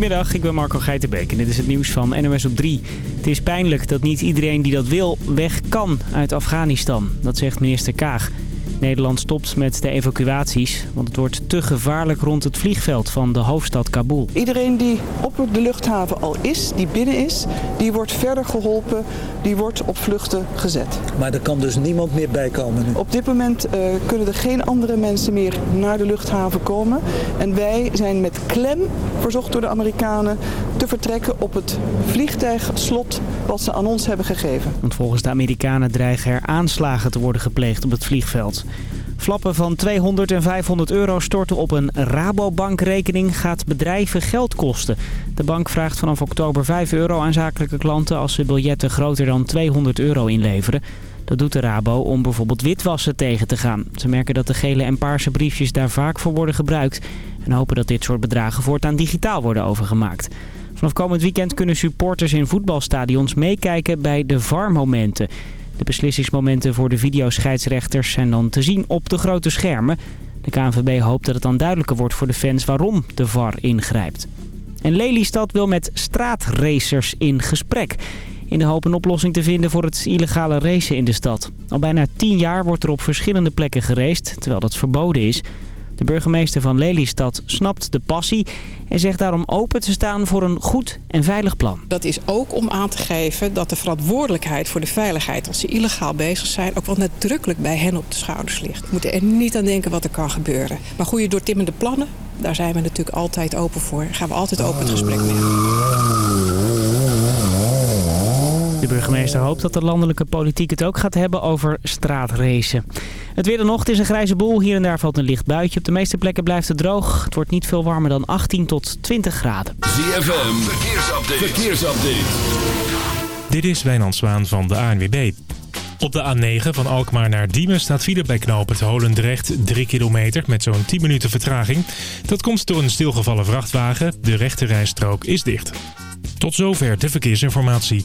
Goedemiddag, ik ben Marco Geitenbeek en dit is het nieuws van NOS op 3. Het is pijnlijk dat niet iedereen die dat wil weg kan uit Afghanistan. Dat zegt minister Kaag. Nederland stopt met de evacuaties, want het wordt te gevaarlijk rond het vliegveld van de hoofdstad Kabul. Iedereen die op de luchthaven al is, die binnen is, die wordt verder geholpen, die wordt op vluchten gezet. Maar er kan dus niemand meer bijkomen nu? Op dit moment uh, kunnen er geen andere mensen meer naar de luchthaven komen. En wij zijn met klem verzocht door de Amerikanen te vertrekken op het vliegtuigslot wat ze aan ons hebben gegeven. Want volgens de Amerikanen dreigen er aanslagen te worden gepleegd op het vliegveld. Flappen van 200 en 500 euro storten op een Rabobankrekening gaat bedrijven geld kosten. De bank vraagt vanaf oktober 5 euro aan zakelijke klanten als ze biljetten groter dan 200 euro inleveren. Dat doet de Rabo om bijvoorbeeld witwassen tegen te gaan. Ze merken dat de gele en paarse briefjes daar vaak voor worden gebruikt. En hopen dat dit soort bedragen voortaan digitaal worden overgemaakt. Vanaf komend weekend kunnen supporters in voetbalstadions meekijken bij de VAR-momenten. De beslissingsmomenten voor de videoscheidsrechters zijn dan te zien op de grote schermen. De KNVB hoopt dat het dan duidelijker wordt voor de fans waarom de VAR ingrijpt. En Lelystad wil met straatracers in gesprek. In de hoop een oplossing te vinden voor het illegale racen in de stad. Al bijna tien jaar wordt er op verschillende plekken geraced, terwijl dat verboden is. De burgemeester van Lelystad snapt de passie en zegt daarom open te staan voor een goed en veilig plan. Dat is ook om aan te geven dat de verantwoordelijkheid voor de veiligheid als ze illegaal bezig zijn ook wel nadrukkelijk bij hen op de schouders ligt. We moeten er niet aan denken wat er kan gebeuren. Maar goede doortimmende plannen, daar zijn we natuurlijk altijd open voor. Daar gaan we altijd open het gesprek mee de burgemeester hoopt dat de landelijke politiek het ook gaat hebben over straatracen. Het weer nog, het is een grijze boel. Hier en daar valt een licht buitje. Op de meeste plekken blijft het droog. Het wordt niet veel warmer dan 18 tot 20 graden. ZFM, verkeersupdate. verkeersupdate. Dit is Wijnand Zwaan van de ANWB. Op de A9 van Alkmaar naar Diemen staat file bij knooppunt Holendrecht 3 kilometer met zo'n 10 minuten vertraging. Dat komt door een stilgevallen vrachtwagen. De rechte rijstrook is dicht. Tot zover de verkeersinformatie.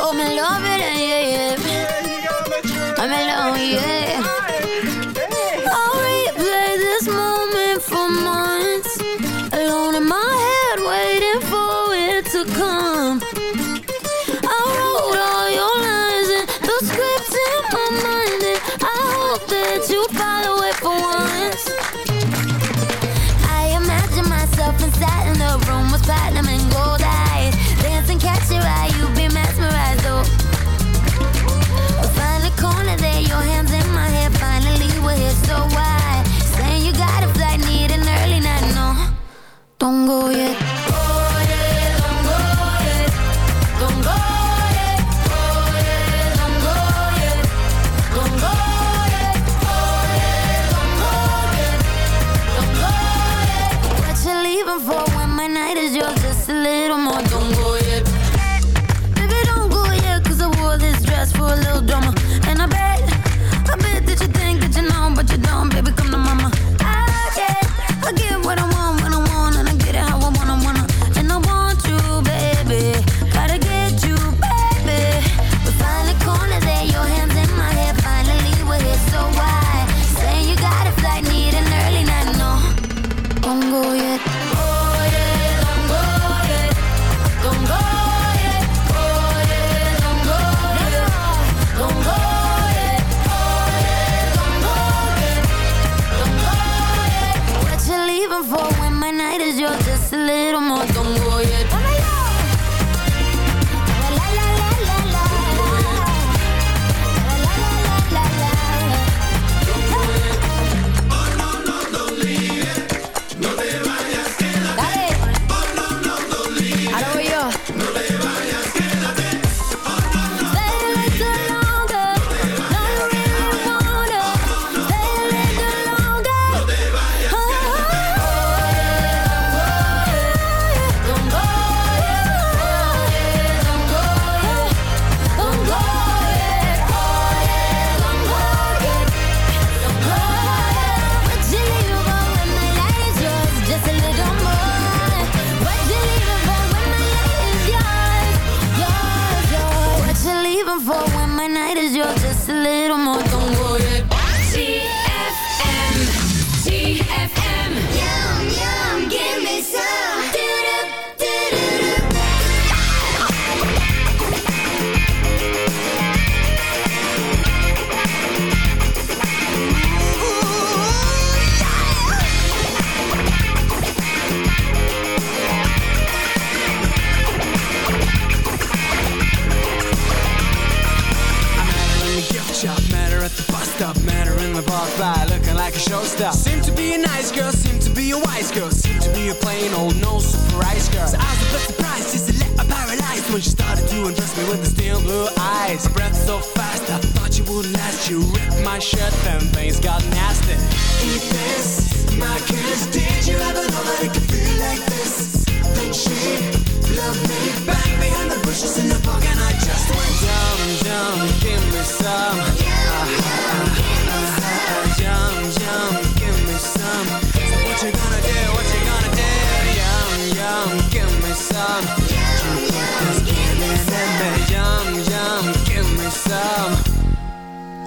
Oh, me love yeah, yeah. Oh, I'm in love, yeah.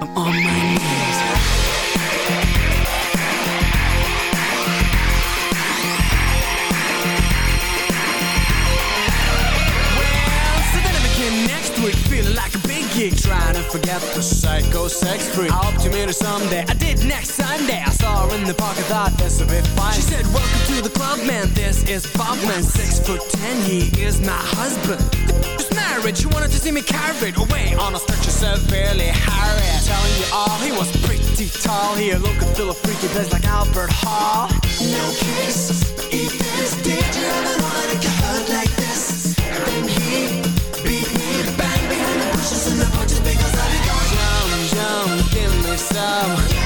I'm on my knees. forget the psycho sex free. I hope to meet her someday. I did next Sunday. I saw her in the park. I thought this would be fine. She said, "Welcome to the club, man. This is Bob, man. Six foot ten. He is my husband." This marriage. She wanted to see me carried away on a stretcher severely harried. Telling you all, he was pretty tall. He looked and feel a freaky place like Albert Hall. No kisses, even did you ever wanna get hurt like? love.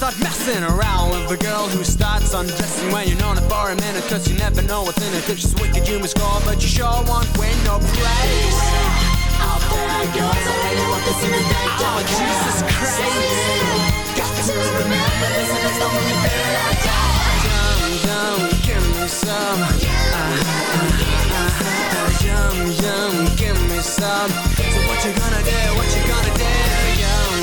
Start messing around with a girl who starts undressing when you're known it for a minute. Cause you never know what's in it. Cause she's wicked, you must score, but you sure won't win no praise. Out there goes, I really want this in the daytime. Oh, Jesus Christ. Got to remember this and it's the only thing I got. Yum, yum, give me some. Uh, uh, uh, yum, yum, give me some. So what you gonna do? What you gonna do?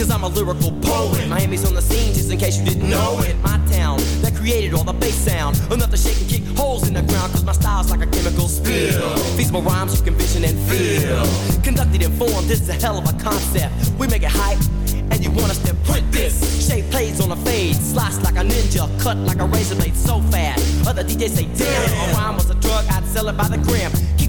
cause I'm a lyrical poet. Miami's on the scene, just in case you didn't know it. My town that created all the bass sound. Enough to shake and kick holes in the ground, cause my style's like a chemical spill. Feasible rhymes you can vision and feel. Conducted in form, this is a hell of a concept. We make it hype. And you want us to print this Shape plays on a fade Slice like a ninja Cut like a razor blade so fast Other DJs say damn a rhyme was a drug I'd sell it by the gram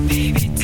baby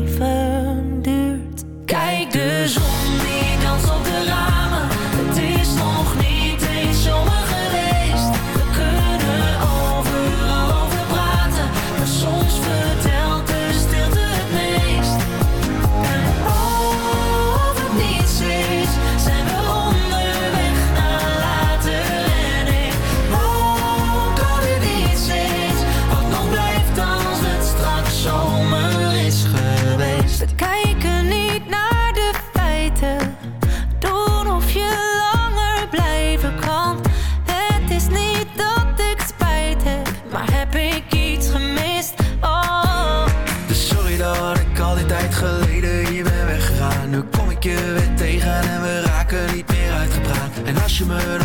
Musimy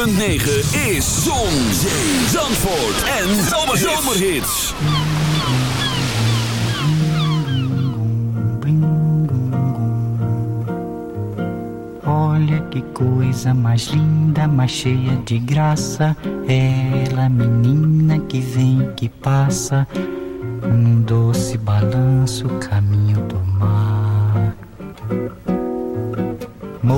106.9 is Zon, Zee, Zandvoort en Zomerhits. Olha que coisa mais linda, mais cheia de graça. Ela, menina que vem, que passa. Um doce balanço, caminho do mar.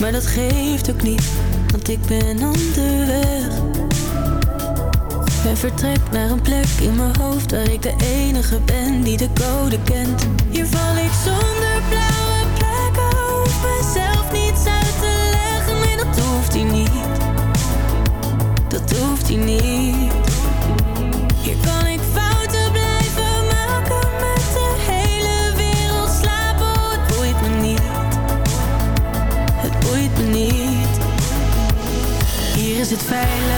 Maar dat geeft ook niet, want ik ben onderweg. En vertrek naar een plek in mijn hoofd waar ik de enige ben die de code kent. Hier val ik zonder blauwe plekken, hoef mezelf niets uit te leggen. Nee, dat hoeft hij niet dat hoeft hij niet. Hier kan ik fouten blijven maken met de hele wereld slapen. Het boeit me niet. Het boeit me niet. Hier is het veilig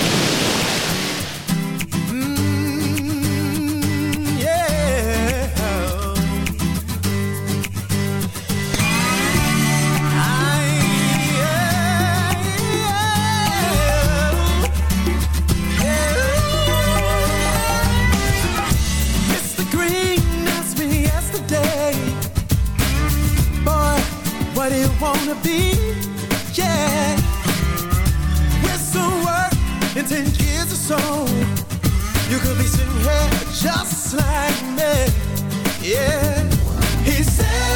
You could be sitting here just like me. Yeah, he said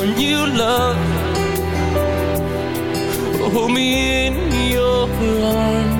one you love. Hold me in your arms.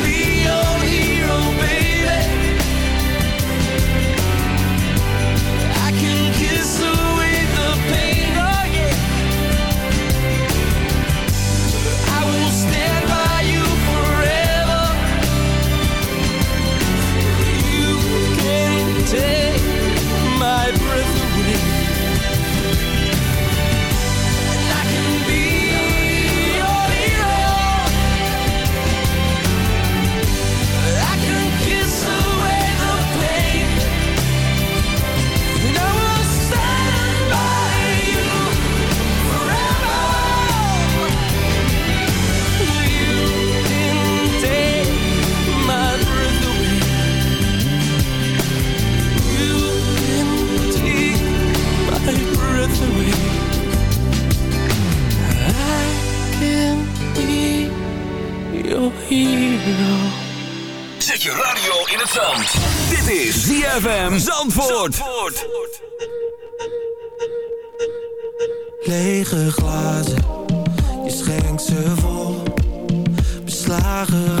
Zet je radio in het zand. Dit is ZFM Zandvoort. Zandvoort. Lege glazen, je schenkt ze vol. Beslagen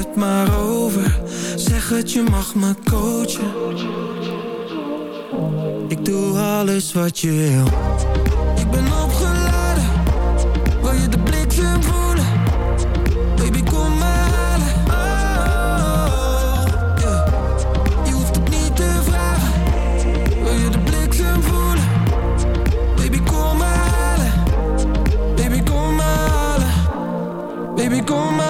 Het, maar over. Zeg het, je mag me coachen. Ik doe alles wat je wil. Ik ben opgeladen. Wil je de bliksem voelen? Baby, kom maar halen. Oh, yeah. Je hoeft het niet te vragen. Wil je de bliksem voelen? Baby, kom maar halen. Baby, kom maar halen. Baby, kom maar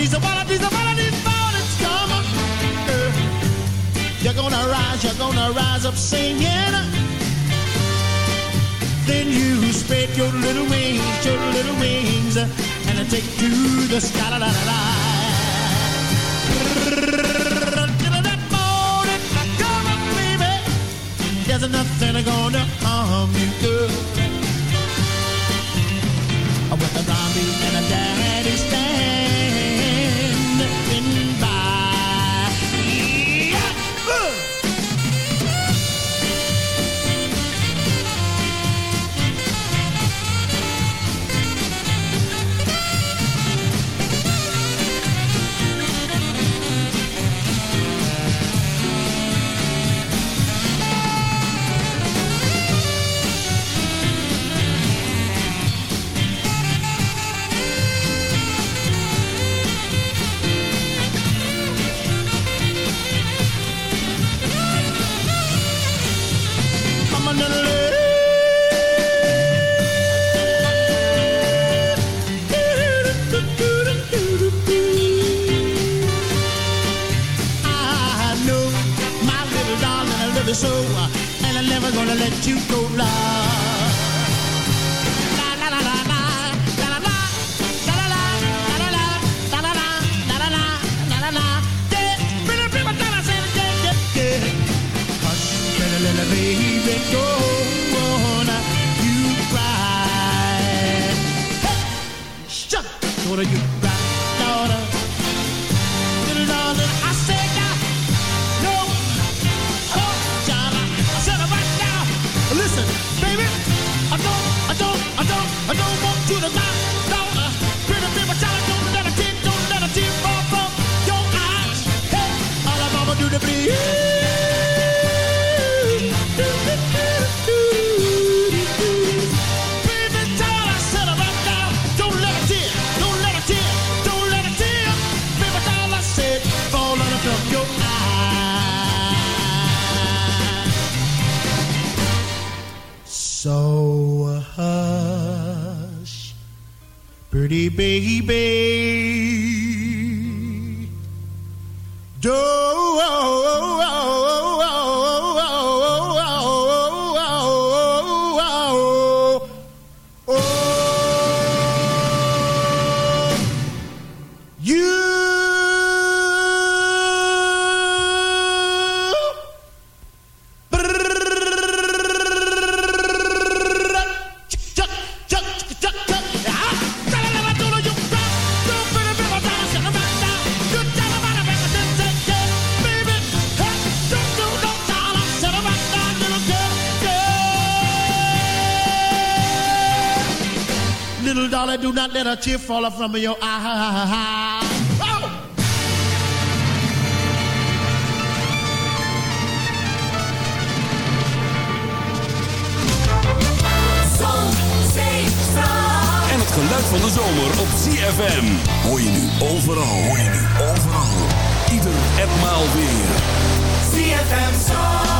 Of these, one of these mornings come. Uh, you're gonna rise, you're gonna rise up singing. Then you spread your little wings, your little wings, and take to the sky. La, la, la, la. There's nothing gonna harm you, la. Baby, go you cry. Hey, shut up, you? pretty baby. falling from your eye. Oh! En het geluid van de zomer op CFM. Hoor je nu overal, hoor je nu overal. Ieder en maal weer. CFM Zomer.